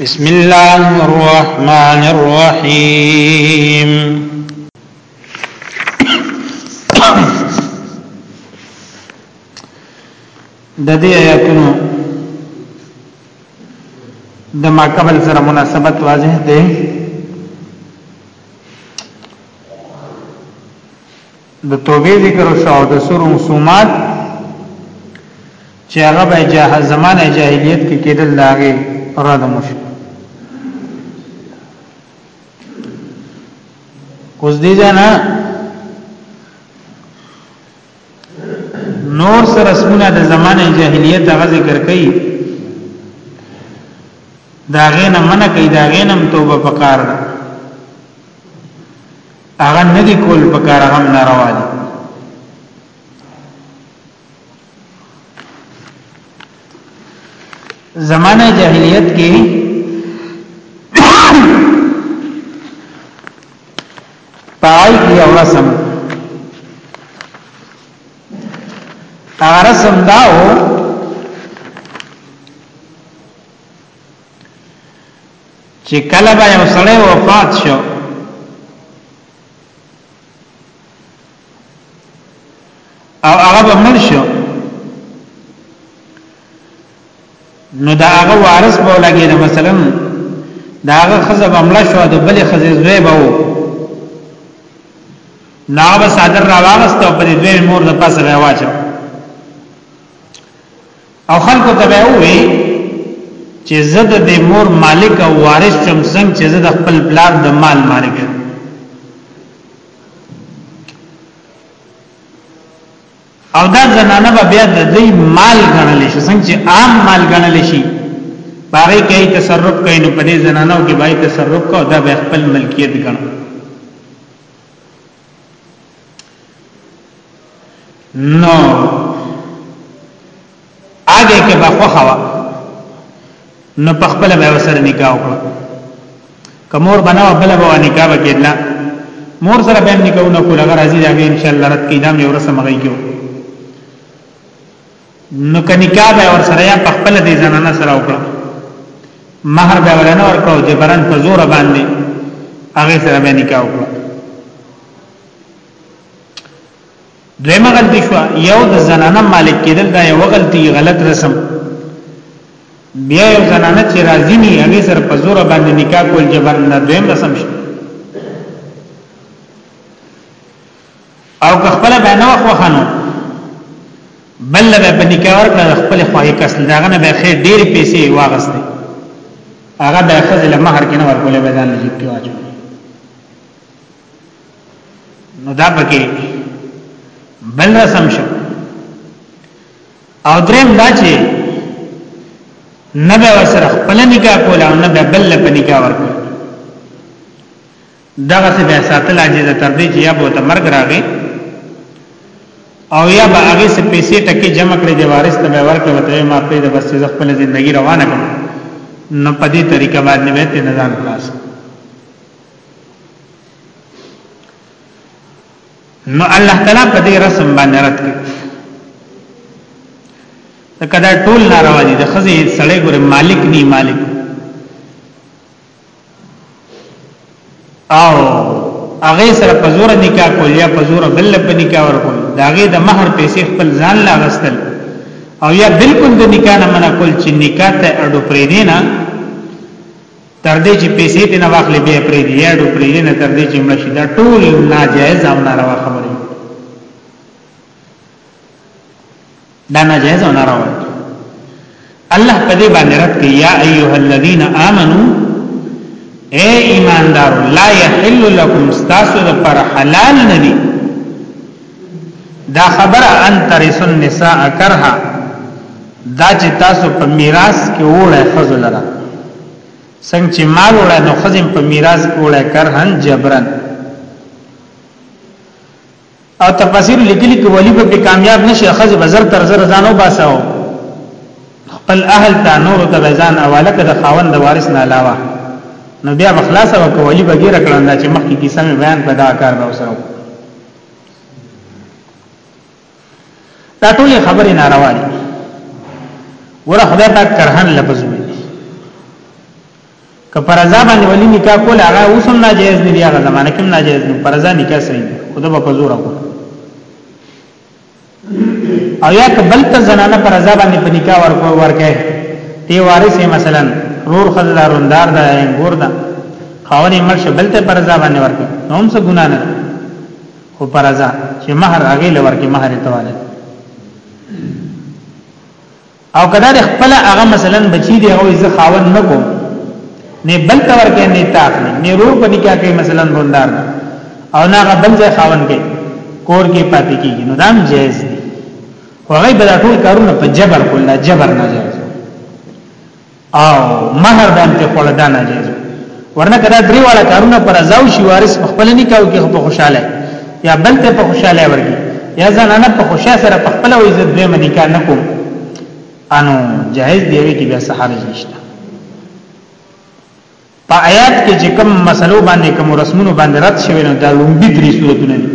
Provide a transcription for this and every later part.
بسم الله الرحمن الرحيم د دې آیاتونو د ما قبل سره مناسبت واضح دی د توبې ذکر شو او د سور رسومات چې هغه به جاه زمانه جاهلیت کې کېدل داغه رد مشو اوس دې ځنه نور سره رسمونه د زمانه جاهلیت هغه ذکر کړي داغه نه منع کوي داغه نه توبه پکار ده هغه نه دی کول په کار هغه ناروا دي زمانه جاهلیت کې پای کې او رسم هغه رسم داو چې کله به یو سړی وفات شو او هغه به مړ شو نو دا هغه وارث به لګي نو مثلا دا هغه خزه به مړ شو د بلې خزه زوی به وو نو به صادر راوغست او پر دوی مور د پاسه راواچو او خلکو ته به وي چې زه د دې مور مالک او وارث چم څنګه چې زه د خپل پلار د مال مالک یم او دا زنانه به بیا د دې مال غنل شي څنګه چې عام مال غنل شي باغې کوي تصرف کوي نو په دې زنانو کې بای تصرف کو دا به خپل ملکیت غنل نو هغه کې به خوخوا نو په خپل به وسره نکاح وکړه کمور بناو بل به نکاح وکړه مور سره به نکاح نه کوله غرازي راغی ان شاء الله رات کې دام یو رسم غي کېو نو که نکاح به ور سره یا په خپل دې زنانه سره وکړو مہر به ورنه ورکو چې برن په زور باندې هغه سره به نکاح وکړو دویمه غلطی شو یو د زنانه مالک کېدل دا یو غلطی غلط رسم بیا یو زنانه چې راضی نه هغه سره په زور باندې نکاح کول جبر نه دویم رسم شو او که خپل به نه خوخنو بل به په نکاح ورکړه خپل خواهی کس داغه نه به خیر ډیر پیسې واغسته هغه به خزل مہر کې نه ورکولې به ځان لږ کې واچو نو دا پکې بل رسم شو او دریم دا چې نه به وسره خپل نکاح کوله او نه به بل په نکاح ورکړه دغسې به یې ساتل عاجزه تر دې چې یا به ورته مرګ راغی او یا به هغې څه پیسې ټکې جمع کړې د وارث ته به یې ورکړې ورته یې ما پرېږده بس چې زه خپله زندګي روانه کړم نو په دې طریقه باندې به یې ترې نه ځان خلاص کړ نو الله تعالی په دې رسم باندې رات کړ دا کدا ټول ناروا دي د خزي سړی ګره مالک ني مالک او هغه سره په زور نکاح کول یا په زور بل په نکاح ورکول داغه د مہر پیسې خپل ځان لا غستل او یا بالکل د نکاح نه منع کول چې نکاح ته اډو پرې دی نه تر دې چې پیسې ته نه واخلې به پرې دی اډو پرې نه تر دې چې مړ شي دا ټول ناجایز او ناروا خبره دا ناجایز او ناروا الله په دې باندې رد کوي یا ایه الذین آمنو اے ایماندار لا یحل لكم استاسو د پر حلال ندی دا خبره ان ترسن نساء کرها دا چې تاسو په میراث کې وړه خزل را څنګه چې مال وړه نو خزم په میراث کې وړه کرهن جبرن او تفاسیر لیکلي کې ولی به کامیاب نشي خزه بزر تر زر ځانو باساو خپل اهل ته نور ته ځان حواله کړه خاوند د وارث نه علاوه نو بیا بخلاص او کولی به ګیر کړند چې مخکې کیسه مې بیان پیدا کار به وسره دا ټول خبرې ناروا دي ور خدای پاک کرهن لفظ وي که پر رضا باندې ولی نکاح کول هغه اوس هم ناجایز نه دی هغه زمانه کې ناجایز نه پر رضا نکاح صحیح دی خدا به پزور کو او یا که بل ته زنانه پر رضا باندې په نکاح ورکو ورکه تی وارث مثلا رور خدای روندار دا انګور دا خاونې مرشه بل ته پر رضا باندې ورکه نو هم څه ګنا نه خو پر رضا چې مہر هغه لور کې مہر تواله او کدا د خپل هغه مثلا بچی دی او زه خاون نکوم نه بل تور کې نه تاخلی نه رو په نکاح کې مثلا روندار او نه هغه بل ځای خاون کې کور کې پاتې کیږي نو دام جایز دی هغه بل ټول کارونه په جبر کول جبر نه جایز او مہر د انت خوړه دا ناجیز ورنه کدا درې واړه کارونه پر ازاو شي وارث په خپل نکاو کې په خوشاله یا بل ته په خوشاله ورګي یا زنانه په خوشاله سره په خپل وې عزت به نکاح نکو انو جائز دی وی کې بیا سحرج نشته په آیات کې چې کوم مسلو باندې کوم رسمونو باندې رد شوی نو دا لومبي درې صورتونه دي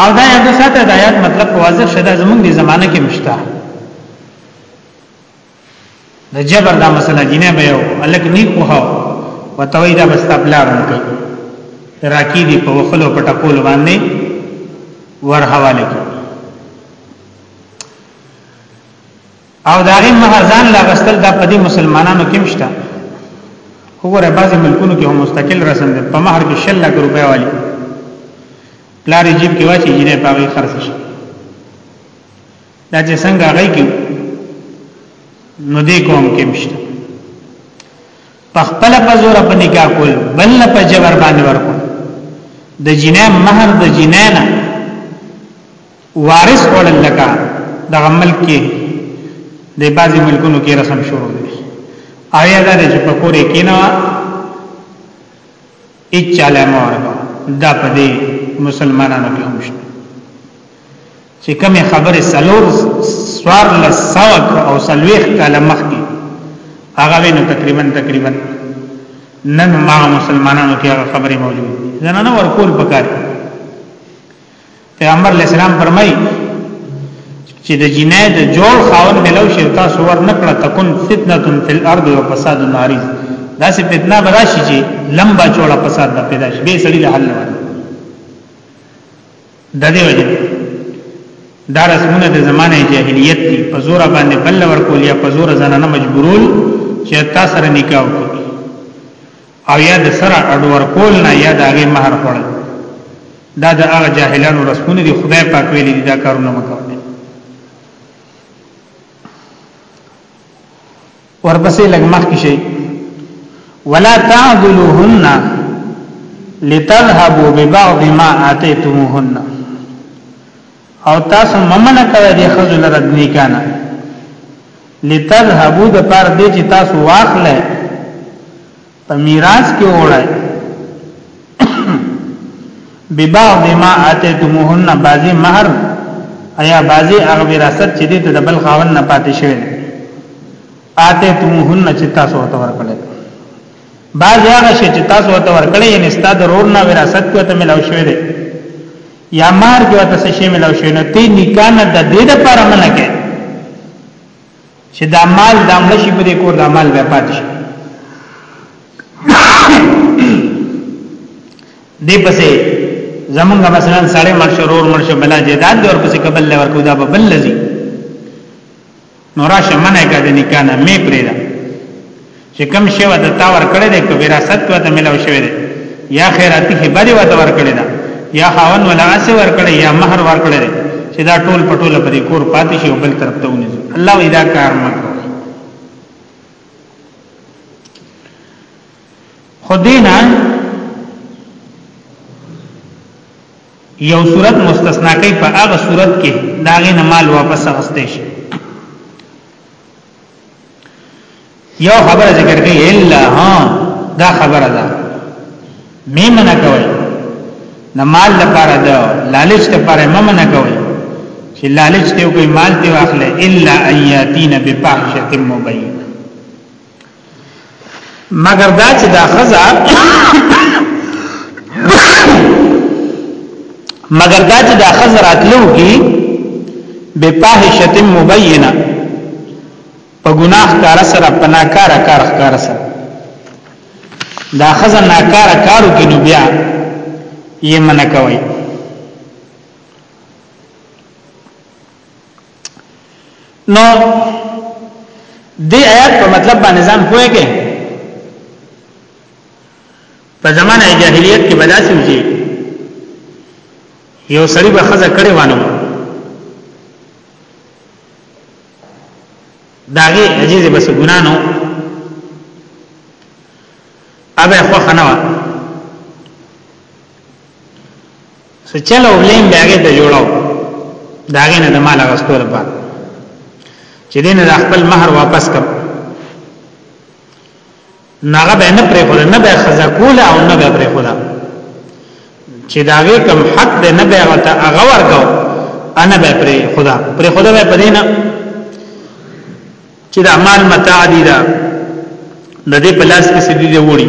او دا یاد ساته د آیات مطلب واضح شته زمونږ د زمانه کې مشته د جبر دا مسله جنې به یو الک نی کوه وتوی دا بس تبلارم کوي راکی دی په وخلو پټه کول باندې ور حواله کوي او دا غي مہر ځان لا غستل دا په دې مسلمانانو کې مشته وګوره بعضی ملکونو کې هم مستقل رسم ده په مہر کې 6 لک روپے والی پلار جیب کې واچي جنې پاغي خرڅ شي دا چې څنګه غي کې نو دې کوم کې مشته پخپل په زور په نکاح کول بل نه په جبر باندې ورکو د جنې مہر د جنې نه وارث وړل لکه دغه ملک کې د بعضی ملکونو کې رسم شروع دی آیا دا چې په کورې کې نه اچاله مور دا په دې مسلمانانو کې هم شته چې کومه خبره سلور سوار لسوک او سلويخ کاله مخکې هغه وینو تقریبا تقریبا نن ما مسلمانانو کې هغه خبره موجوده ده زنانه ورکول پکاره پیغمبر علیہ السلام فرمای چې د جنې د جوړ خاون ملو شي تاسو ور نکړه تکون فتنه فی الارض و فساد عریض دا سه فتنه براشي چې لمبا جوړه فساد نه پیدا شي به سړی له حل نه د دې وجه دا رسمونه د زمانه جاهلیت دي په زور باندې بل ور کول یا په زور زنانه مجبورول چې تاسو سره نکاح وکړي او یا د سره اډو ورکول نه یا د هغه مہر خوړل دا د هغه جاهلانو رسمونه دي خدای پاک ویلي دي دا کارونه مکوئ ورپسې لګ مخ کې شي ولا تعذلوهن لتذهبوا ببعض ما اتيتموهن او تاسو ممن کوي د خزو لره د نکانه لتذهبوا د پر دې چې تاسو واخلې په میراث کې وړای ببعض ما اتیتموهن بعضی مہر ایا بعضی هغه وراثت چې دې ته د بل خاون نه پاتې شوی اتیتموهن چې تاسو ورته ورکړل بعض هغه شی چې تاسو ته ورکړی یې نستا د رور نه وراثت کې ته ملاو شوی دی یا مار کې ته څه شی ملاو شوی نه تی نکاح نه د دې لپاره منه کې چې دا مال د عمل شي په کور د مال بیا پات شي دې پسې زمونږ مثلا سړی مرشرور مرشه بلا جیداد دور پسې قبل لور کو دا بل لذي نو راشه منع کا د نکاح نه می پریدا چې کم شی وته تا ور کړی دی که وراثت وته ملو شوی دی یا خیراتی هبه دی وته ور کړی دا یا خاون ولا اس ور کړی یا مہر ور کړی دی چې دا ټول پټول په کور پاتې شي او بل طرف ته ونی الله اذا کار مکو خدینا یو صورت مستثنا کوي په هغه صورت کې دا غي نه مال واپس اخستې شي یو خبره ذکر کوي الا ها دا خبره ده مې منع کوي د مال لپاره ده لالچ لپاره مې منع کوي چې لالچ ته کوئی مال ته واخلې الا ایاتین بفاحشه مبین مگر دا چې دا خزا مگر دا چې دا خزا راتلو کی به پاهشت مبینه په ګناه کار سره په ناکاره کار ښکار سره دا خزا ناکاره کارو کې نو بیا یې منکوي نو دې آیات په مطلب باندې ځان پوهیږي په زمانه جاهلیت کې بداسي وږي یو سړی به خزه کړي وانه داغه عجیز بس ګنا نو ابه خو خنوا څه چل او بلیم بیا هغه ته جوړاو دا هغه نه د مال غستو لپاره چې دین د خپل مہر واپس کړ ناغه به نه پرې خور نه به خزا کول او نه به پرې خور چې داوی کم حق دې نه به وته هغه ورکاو انا به پرې خدا پرې خدا به پرې نه چې د مال متاع دي دا د دې پلاس کې سدي دی وړي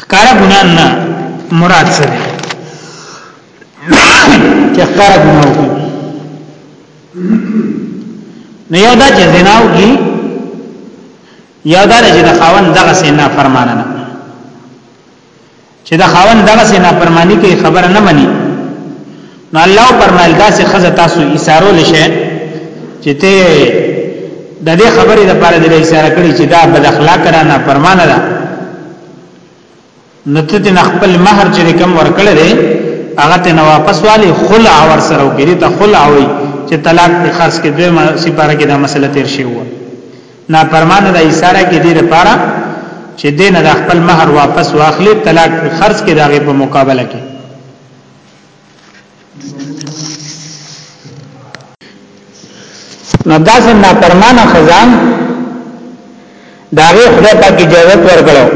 ښکارا ګناه نه مراد څه دی چې ښکارا ګناه وکړي نه یو دا چې زنا وکړي یو دا چې د خاوند دغه سینا فرمانه چې دا خاوند دغه سي نافرمانی کوي خبره نه مني نو الله پرمایل دا سي خزه تاسو اشاره لشه چې ته د دې خبرې د پاره د اشاره کړی چې دا بد اخلاق را نه پرمانه ده نو ته د خپل مہر چې کوم ورکړل دی هغه ته واپس والی خلع ور سره وګړي ته خلع وي چې طلاق په خاص کې دوی ما سپاره کې دا مسله تیر شي وو نا پرمانه د ایثاره کې دې لپاره چې دین د خپل مہر واپس واخلي طلاق خرج کې داغه په مقابله کې نو داسې نا پرمانه خزان داغه خدای پاک اجازه ورکړو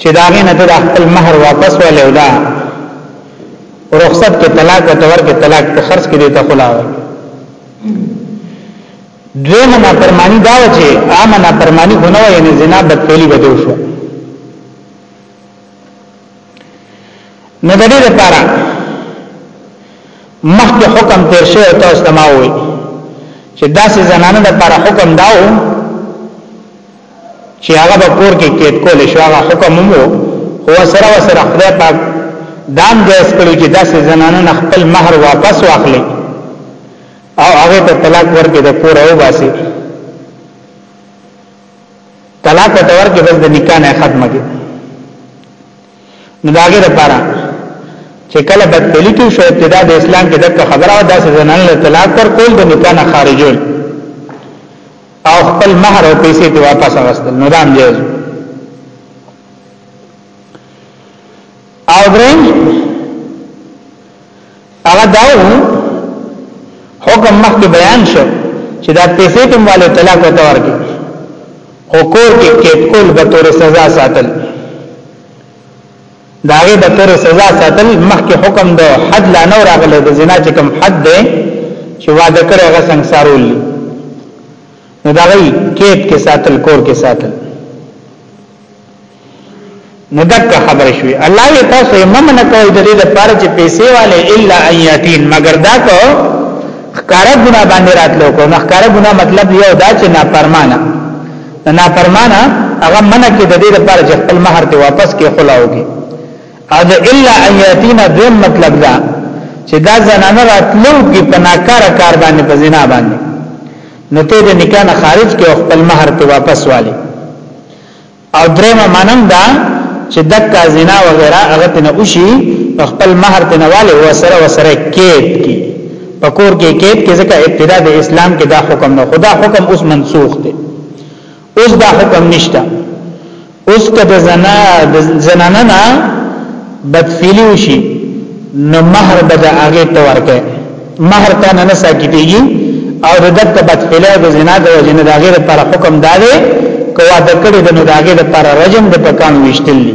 چې داغه نه د خپل مہر واپس ولې ودا رخصت کې طلاق او تور کې طلاق په خرج کې دې ته خلاوي دویمه نافرمانی دا و چې عامه نافرمانی خو نه و یعنی زنا بدفعلی به دوی شو نو د دې لپاره مخکې حکم تیر شوی او تاسو ته ما وایي چې داسې زنانه د لپاره حکم داو چې هغه په کور کې کېد کول شو هغه حکم مو خو سره سره خدای پاک دام جائز کړو چې داسې زنانه نه خپل مہر واپس واخلي او هغه ته طلاق ورکړي د کور او باسي طلاق ته ورکړي بس د نکاح نه ختمه کړي نو داګه لپاره چې کله بدلی کې شو ابتدا د اسلام کې دغه خبره او داسې زنانه طلاق ورکول د نکاح نه خارجول او خپل مہر او پیسې ته واپس اغستل نو دام جایز او درین هغه داو حکم مخکې بیان شو چې دا پیسې ته مالو طلاق ورته ورکړي او کور کې کې کول به تور سزا ساتل دا هغه د پورې سزا ساتل مخکې حکم دو حد لا نو راغله د زنا چې کوم حد دی چې واده کړي هغه څنګه سارول نو دا غي کېد کې ساتل کور کې ساتل نو دک خبر شوي الله یې تاسو یې ممن کوي د دې لپاره چې پیسې والے الا ایاتین مگر دا کو خکارا ګنا باندې راتلو کو نه خکارا ګنا مطلب یو دا چې نافرمانه نافرمانه هغه منه کې د دې لپاره چې خپل مہر ته واپس کې خلاوږي او د الا ایاتینا دویم مطلب دا چې دا زنانه راتلو کې پناکار کار باندې په زنا باندې نو ته د نکاح نه خارج کې خپل مہر ته واپس والی او درېمه مانم دا چې دکا زنا وغیرہ هغه ته نه وشي خپل مہر ته نه والی وسره وسره کې کی په کور کې کېد کې ځکه ابتدا د اسلام کې دا حکم نه خدا حکم اوس منسوخ دی اوس دا حکم نشته اوس کده زنا د زنانه نه بدفعلی وشي نو مہر به د هغه ته ورکه مہر ته نه ساکتېږي او د دک بدفعلی او د زنا د وجنه د هغه لپاره حکم داري کوا د کړي د نو د هغه لپاره رجم د پکان وشتلی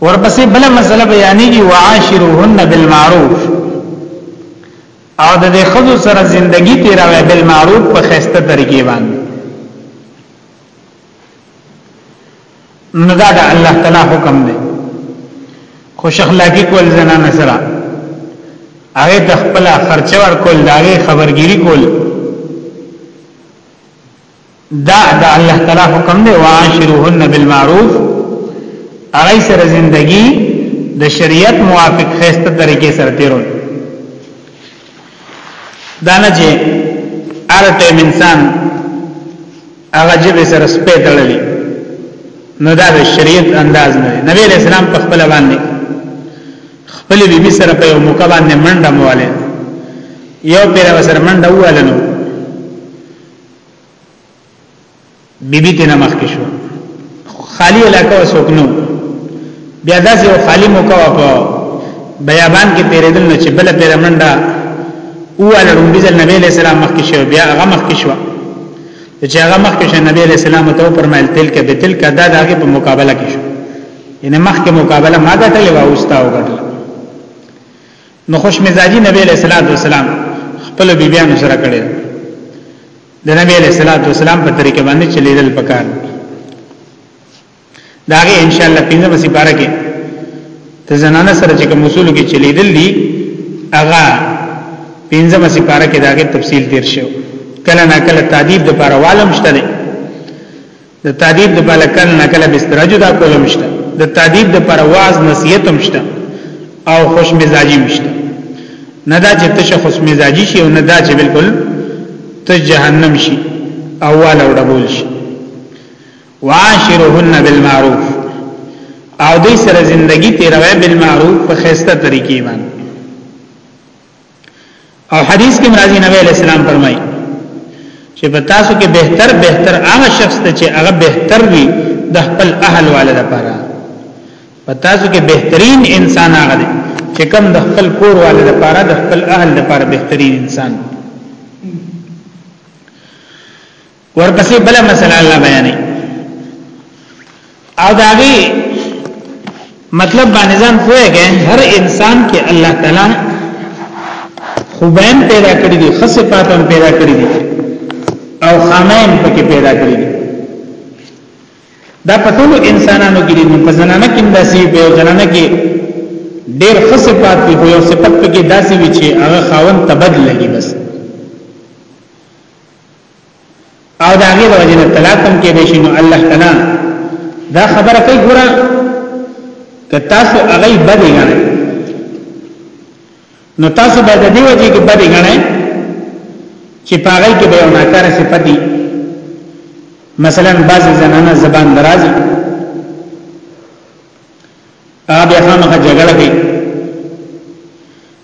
ورپسې بل مسله بیانېږي وعاشروهن بالمعروف او د دې خزو سره زندگی تیراوي بالمعروف په خسته طریقې باندې نو دا د الله تعالی حکم دی خوش اخلاقی کول زنان سره هغه د خپل خرچه ور کول داغه خبرګيري کول دا د الله تعالی حکم دی وعاشرهن بالمعروف هغه سره زندگی د شریعت موافق خسته طریقې سره تیرو دا نه چې هر ټیم انسان هغه جبه سره سپې تړلی نو دا د شریعت انداز نه نبی اسلام په خپل باندې خپل بیبي سره په یو موقع باندې منډه مواله یو پیر سره منډه واله نو بیبی ته نمخ کې شو خالی علاقه وسوک نو بیا داسې یو خالی موقع په بیابان کې تیرېدل نو چې بل پیر منډه او لړم بيزل نبی له سلام مخ کې شو بیا هغه مخ کې شو چې هغه مخ کې شو نبی له سلام ته فرمایل تل کې به تل کې دا دغه په مقابله کې شو یعنی مخ کې مقابله ما ګټلې و اوستا وګټل نو خوش مزاجی نبی علیہ الصلوۃ والسلام خپل بیبیانو سره کړی د نبی علیہ الصلوۃ والسلام په طریقه باندې چلیدل پکار داغه ان شاء الله پنځمه سپاره کې ته زنانه سره چې کوم اصول کې چلیدل دي هغه پنځمه سپاره کې داغه تفصیل تیر شو کله نا کله تعذیب د پاره والم شته د تعذيب د پاره کله نه کله بستر جدا کولم شته د تعذيب د پر واز نصيحت هم شته او خوش مزاجي هم شته نه دا چې تشخص مزاجي شي او نه دا چې بالکل ته جهنم شي اول او ډبول شي وعاشرهن بالمعروف او دې سره زندگی تیروي بالمعروف په خسته طریقې باندې او حدیث کې مرضی نبی علیہ السلام فرمایي چې په تاسو کې بهتر بهتر هغه شخص ته چې هغه بهتر وي د خپل اهل والے لپاره په تاسو کې بهترین انسان هغه دی چې کوم د خپل کور والے لپاره د خپل اهل لپاره بهترین انسان دی ورپسې بل مسله الله بیانې او داغي مطلب باندې ځان پوهیږي هر انسان کې الله تعالی خوبین پیدا کړی دي خصه پاتم پیدا کړی دي او خامین پکې پیدا کړی دي دا په ټول انسانانو کې دي په زنانه کې داسې په زنانه کې ډېر خصه پات دي یو صفت پکې داسې وي چې هغه خاون تبدل لګي بس او دا هغه د وجنه طلاق هم کې دي شنو الله تعالی دا خبره کوي ګوره که تاسو هغه بده غنئ نو تاسو به د دې وجه کې بده غنئ چې پاغې کې به یو ناکار صفتی مثلا بعض زنانه زبان درازي ا بیا خامخ جګړه کوي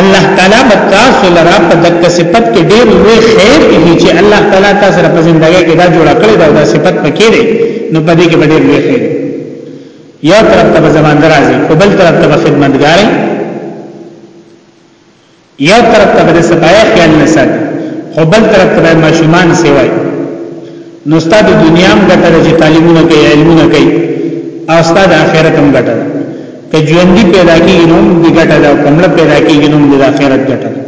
الله تعالی به تاسو لرا په دک صفت کې ډېر لوی خیر کوي چې الله تعالی تاسو را په ژوندۍ کې دا جوړ کړی دا, دا صفت پکې دی نو په دې کې به ډېر لوی خیر یو طرف ته زمان درازي او بل طرف ته خدمتګاري یو طرف ته به صفایه خیال نه ساتي او بل طرف ته ماشومان سیوای نو ستاسو د دنیا هم ګټه ده چې تعلیمونه کوي علمونه کوي او ستاسو د آخرت هم ګټه ده که ژوندۍ پیدا کیږي نو د ګټه ده او کمړه پیدا کیږي نو د آخرت ګټه ده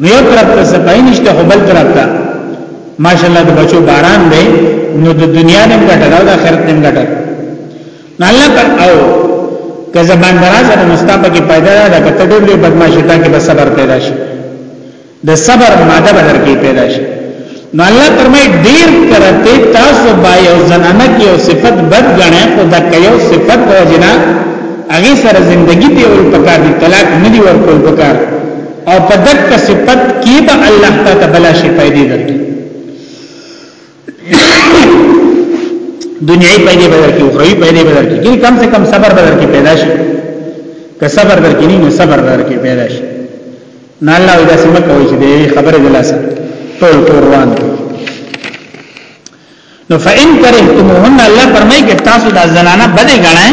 نو یو طرف ته سپای نشته خو بل طرف ته ماشاءالله د بچو باران دی نو د دنیا هم ګټه ده او د آخرت هم ګټه ده نو الله پر او که زبان درازه نو ستاسو کې پیدا ده که ته ډېر بدمعشتا کې به صبر پیدا شي د صبر ماده بدر کې پیدا شي نو الله فرمای ډیر کرته تاسو با یو زنانه کې یو صفت بد غنه او دا یو صفت وجنا هغه سره زندگی ته ول پکار دي طلاق نه دی ورکول پکار او په دک صفت کې به الله تعالی بلا شي پیدا درکړي دنیای پیدا بدر کی اخروی پیدا بدر کی ګل کم سے کم صبر بدر کی پیدا شي که صبر در کې نه صبر در کې پیدا شي نه الله دا سم کوي چې دې خبره دلاسه ټول قرآن نو فإن کرهتموهن الله فرمایي چې تاسو دا زنانه بده غنئ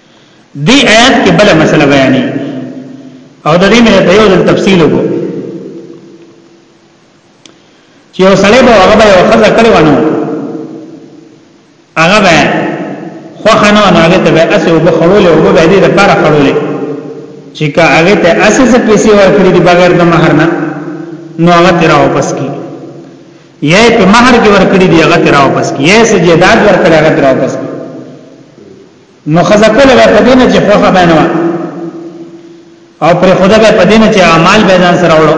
دی آیات کې بل مسله بیانې او د دې مې ته یو ځل تفصیل وکړو چې یو سړی به هغه به یو خزه کړو نو هغه به خو خنو نه هغه ته به اسې او بخړول او به دې لپاره خړول چې کا هغه ته اسې څه پیسې ورکړي دي بغیر د مہر نه نو هغه تیرا واپس کی یې په مہر کې ورکړي دي هغه تیرا واپس کی یې سجداد ورکړي هغه تیرا واپس کی نو خزه کوله به په دینه چې خوخه بینه وا او پر خدا به په دینه چې اعمال به ځان سره وړو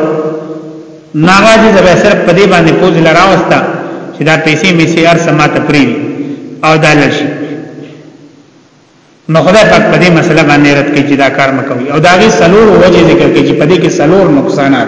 ناغا چې زبې صرف په دې باندې پوز لراوستا چې دا پیسې می سي هر سماته پری او دا لشي نو خدای پاک په دې مسله باندې رد کوي چې دا کار مکوي او دا غي سلور وجه ذکر کوي چې په دې کې سلور نقصانات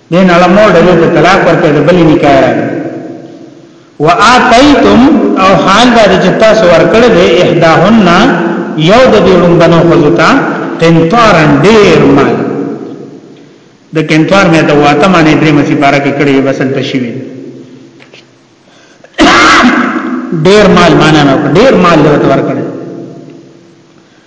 دین علمو ډلې ته طلاق ورکړي د بلې نکاح راغلي واتیتم او حال دا چې تاسو ورکړي د احداهن یو د دې لومبنو خزوتا قنطارن ډیر مال د قنطار مې ته واته باندې درې مسی پارا کې کړي وسل تشوي ډیر مال معنا نه ډیر مال ورته ورکړي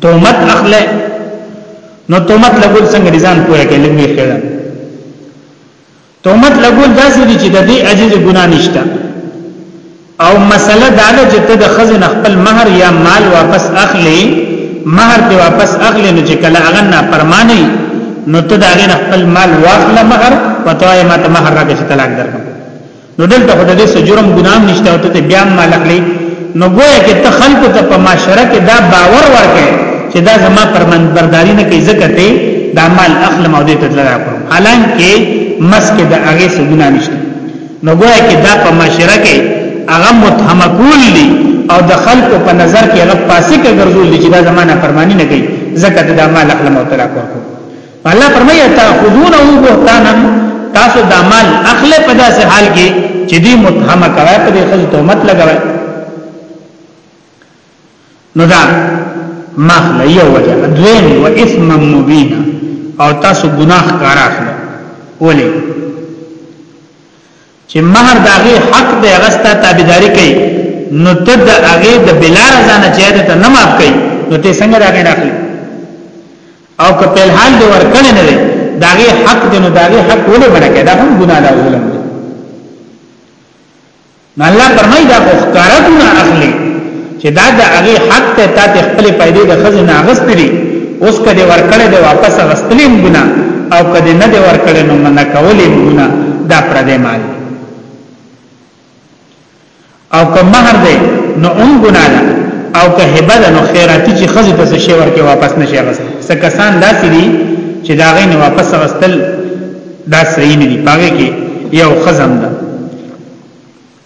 تومت اخله نو تومت لګول څنګه ځان پوهه کې لګوي خیر تومت لګول داسې دي چې د دې عجز ګنا نشته او مسله دا ده چې ته د خزن خپل مہر یا مال واپس اخلي مہر دی واپس اخلي نو چې کله هغه نه پرمانه نو ته دا غین خپل مال واخله مہر پتوای ما ته مہر راکې طلاق درکم نو دلته خو د دې څه جرم ګنام نشته او ته بیا مال اخلي نو ګویا کې ته خلکو ته په معاشره کې دا باور ورکې چې دا زما پرمن برداری نه کوي ځکه ته دا مال اخلم او دې ته لرا کوم حالانکه مسکه د هغه څه ګناه نشته نو ګویا کې دا په معاشره کې هغه متهم کول دي او د خلکو په نظر کې هغه فاسق ګرځول دي چې دا زمانہ فرمانی نه کوي ځکه دا مال اخلم او ترا کوم الله فرمایي تاخذونه بهتانا تاسو دا مال اخله په داسې حال کې چې دې متهم کوي په دې خزه تهمت لګوي نو دا مخله یو وجه دویم و اسم مبین او تاسو ګناه کار اخلي ولې چې مہر د هغه حق دی هغه ستا تابعداري کوي نو ته د هغه د بلا رضا نه چې ته نه معاف کوي نو ته څنګه راغی راخلی او که په حال دی ورکړل نه دی داغه حق دی نو داغه حق ولې ورکړي دا هم ګناه ده ظلم دی نو الله فرمایي دا خو کارونه اخلي چې دا د هغه حق ته تا ته خپل پیدا د خزنه اغستري اوس کده ورکړې د واپس اغستلې ګنا او کده نه د ورکړې نو من کولې ګنا دا پر دې مال او که مہر دې نو اون ګنا ده او که هبه ده نو خیراتی چې خزې ته شي ورکه واپس نشي اغست څه کسان داسې دي چې دا غي نه واپس اغستل دا صحیح نه دي پاره کې یو خزم ده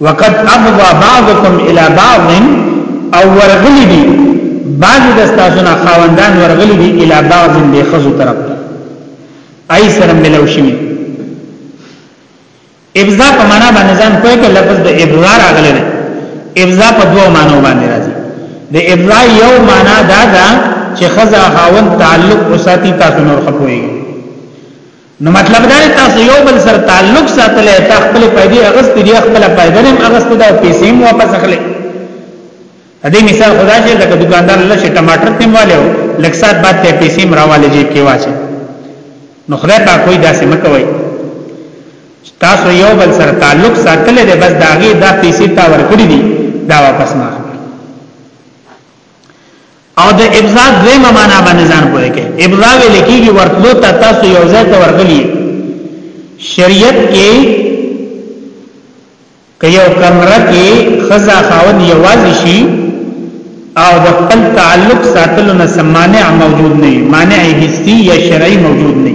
وقد افضى بعضكم الى بعض او ورغلی دی بعض د استاسونه خاوندان ورغلی دی الى بعض د خزو طرف ته ای سره ملو شي ابزا په معنا باندې ځان کوی ک لفظ د ابزا راغلی دی ابزا په دوه معنی باندې راځي د ابزا یو معنا دا ده چې خزا خاوند تعلق وساتي تاسو نور خپوي نو مطلب دا تاسو یو بل سره تعلق ساتلې تا خپل پیدې اغست دی خپل پیدې هم اغست دا پیسې هم واپس اخلي دې مثال خدا چې لکه دکاندار لشه ټماټر تیم والو لکه سات بعد ته پیسې هم راواله جیب کې واچي نو خدای پاک کوئی داسې مکوي تاسو یو بل سره تعلق ساتلې ده بس داغي دا پیسې تا ورکړي دي دا واپس نه او د ابزا دویمه معنا باندې ځان پوهه کې ابزا ویل کېږي ورتلو ته تاسو یو ځای ته ورغلی شریعت کې که یو کمره کې خزا خاون یوازې شي او د خپل تعلق ساتلو نه سمانع موجود نه مانع هستی یا شرعي موجود نه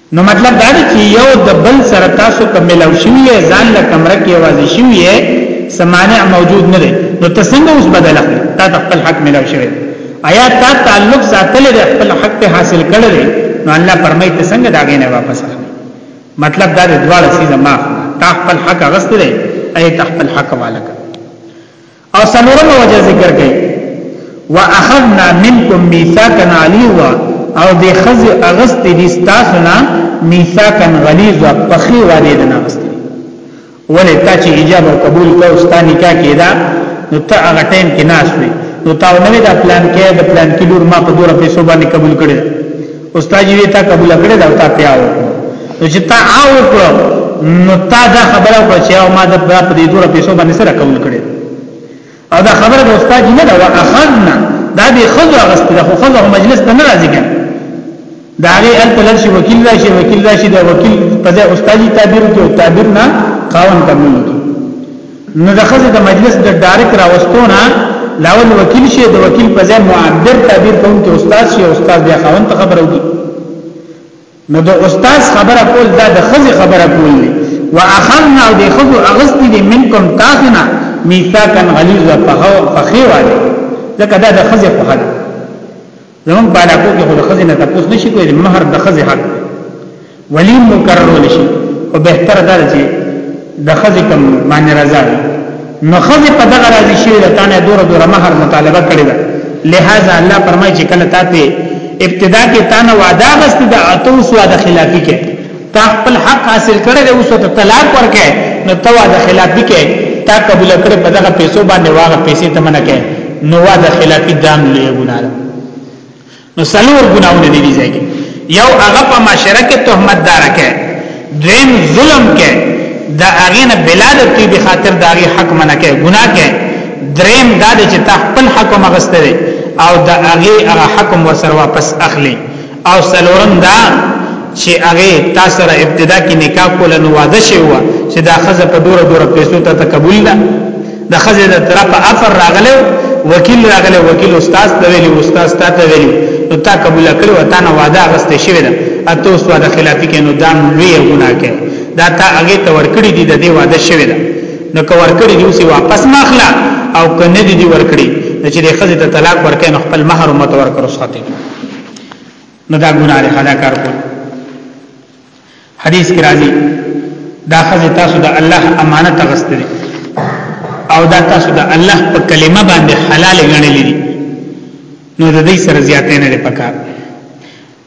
نو مطلب دا دی چې یو د بل سره تاسو کوم ملاو شوی یې ځان له کمره کې आवाज شوی یې سمانع موجود نه دی نو ته څنګه اوس بدل اخلي تا خپل حق ملاو شوی آیا تا تعلق ساتل دی خپل حق ته حاصل کړی دی نو الله فرمایي ته څنګه دا غینه واپس اخلي مطلب دا دی دواړه سیزه ما تا خپل حق غسته دی اي تخپل حق والک او څلورمه وجه ذکر کړي واخذنا منکم میثاقا علیوا او د خزي اغست دي تاسو نه میثاقا غلیظا پخې وعده نه اغست ولې تا چې ایجاب او قبول کو استانی کا کیدا نو ته هغه ټیم کې ناس وي نو تاو نوې د پلان کې د پلان کې لور ما په دوره پیسو باندې قبول کړی استاد یې تا قبول کړی دا تا پیاو نو چې تا او کړو نو تا دا خبره وکړه چې او ما د په دې دوه پیسو باندې سره قبول کړی او دا خبره د استاد نه دا واخذنا دا به خذو غست دا خو خذو مجلس ته ناراضی کړي دا غي ال تلل شي وکیل راشي وکیل راشي دا وکیل په استاد تعبیر کې تعبیر نه قاون کمل کی نو د خزه د مجلس د ډایرک راوستونه لاول وکیل شي د وکیل په ځای معبر تعبیر کوم چې استاد شي استاد بیا خاوند ته خبرو کی نو د استاد خبره کول دا د خزه خبره کول دي واخذنا او د خزو اغستی دي منکم تاسنا میثاقا غلیظا فخیواله ځکه دا د خزه په حق زمون په علاقو کې خود خزینه تاسو نشي کوی مہر د خزې حق ولی مقرر نشي او بهتر دا چې د خزې کوم باندې رضا نو خزې په دغه راضي شي د تانه دور دور مہر مطالبه کړی دا لہذا الله فرمایي چې کله تاسو ابتدا کې تانه وعده غست د اتو سو د خلافي کې تا خپل حق حاصل کړی دی اوس ته طلاق ورکې نو ته واده خلافي کې تا قبول کړې په دغه پیسو باندې واغه پیسې ته منه کې نو واده خلافي دام لوی ګناه ده نو سلور ګناونه دي ځای کې یو هغه په معاشره کې تهمت دار کې دریم ظلم کې دا هغه نه بلاد تی به خاطر داغي حق منه کې ګناه کې دریم دا چې تا خپل حق مغستره او دا هغه هغه حق ور سره واپس اخلي او سلورم دا چې هغه تاسو را ابتدا کې نکاح کول نو واده شوی و چې دا خزه په ډوره ډوره پیسو ته تقبل ده د خزه د طرف افر راغله وکیل راغله وکیل استاد ته ویلی استاد ته ته ویلی نو تا قبول کړو تا نه واده غست شوی ده اته اوس واده خلافی کې نو دا لوی ګناه کې دا تا هغه ته ورکړی دی د دې واده شوی ده نو که ورکړی دی اوس واپس ماخلا او کنه دی ورکړی چې د خزه ته طلاق ورکې نو خپل مہر مت ورکړو ساتي نو دا ګناه ده خدا کار کول حدیث کې راځي دا خزه تاسو د الله امانت غستل او دا تاسو د الله په کلمه باندې حلال غنلې دي نو د دې سره زیاتې نه پکار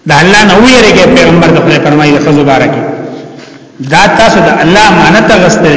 دا الله نه ویریږي پیغمبر د خدای فرمایي د خزه بارکه دا تاسو د الله امانت غستل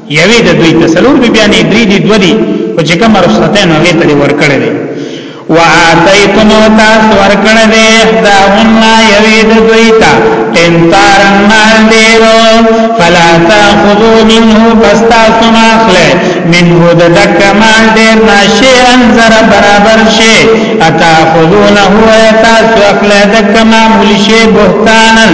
یوې د دوی تسلور بی بیانې درې دي دو دي او چې کوم رخصتین هغه ته ورکړی دی واتیتم تاس ورکړ دې احداهن یوې د دوی ته انتار مال ډیرو فلا تاخذو منه فاستاسو ماخله منه د دک مال ډیر ناشي انظر برابر شي اتاخذونه هو تاسو اخله دک معمول شي بهتانن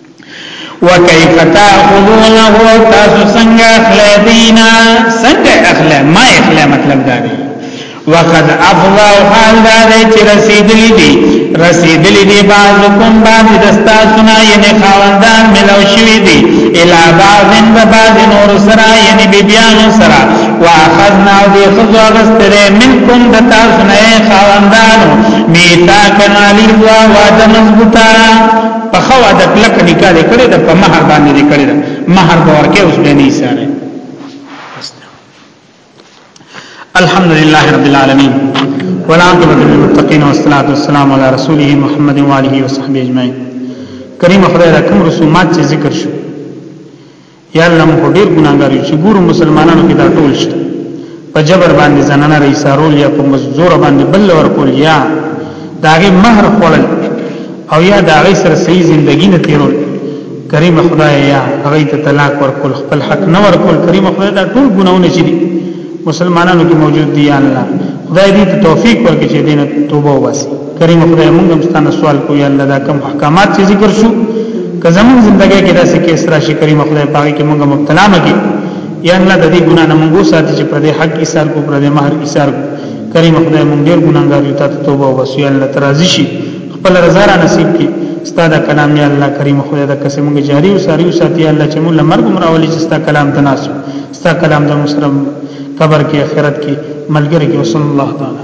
وکيف تاخذونه تاسو څنګه اخلي دینا څنګه اخلي ما اخلي مطلب دا دی وقد افضا حال دا دی چې رسیدلی دی رسیدلی دی بعضکم بعض دستا سنا یعنی خاوندان ملو شوی دی الا بعضن دا بعض نور سرا یعنی بیبیانو سرا واخذنا دی خضو اغستره منکم دتا سنا خاوندانو میتا کنالی دوا وادا مضبوطا په خو د کلک نکاح دې کړی د په مہر باندې دې کړی دا مہر به ورکه اوس به نه سره الحمد لله رب العالمین والعاقبۃ للمتقین والصلاة والسلام علی رسوله محمد و آله و صحبه اجمعین کریم خدای رقم رسومات چې ذکر شو یا الله موږ ډیر ګناګار یو چې ګورو مسلمانانو کې دا ټول شته په جبر باندې زنانه رئیسارول یا په مزدور باندې بل ورکول یا داغه مہر خړل او یا داغه سره صحیح ژوندۍ نه تیرول کریم خدای یا هغه ته طلاق ورکول خپل حق نه ورکول کریم خدای دا ټول ګناونه چي مسلمانانو کې موجود دي الله خدای دې توفیق ورکړي چې دینه توبه واسي کریم خدای موږ هم ستاسو سوال کو یا الله دا کم احکامات چې ذکر شو که زموږ ژوندۍ کې داسې کیس راشي کریم خدای پاګه کې موږ مبتلا مګي یا الله د دې ګنا نه موږ ساتي چې پر دې حق ایثار کو پر دې مہر ایثار کو کریم خدای موږ ډیر ګناګار یو ته توبه او وسیه الله ترازی شي خپل رضا را نصیب کړي ستاده کلام یا الله کریم خدای دا قسم موږ جاری او ساری او ساتي الله چې موږ لمر ګمراولي چې ستا کلام تناسب ستا کلام د مسلم قبر کې اخرت کې ملګری کې وصلی الله تعالی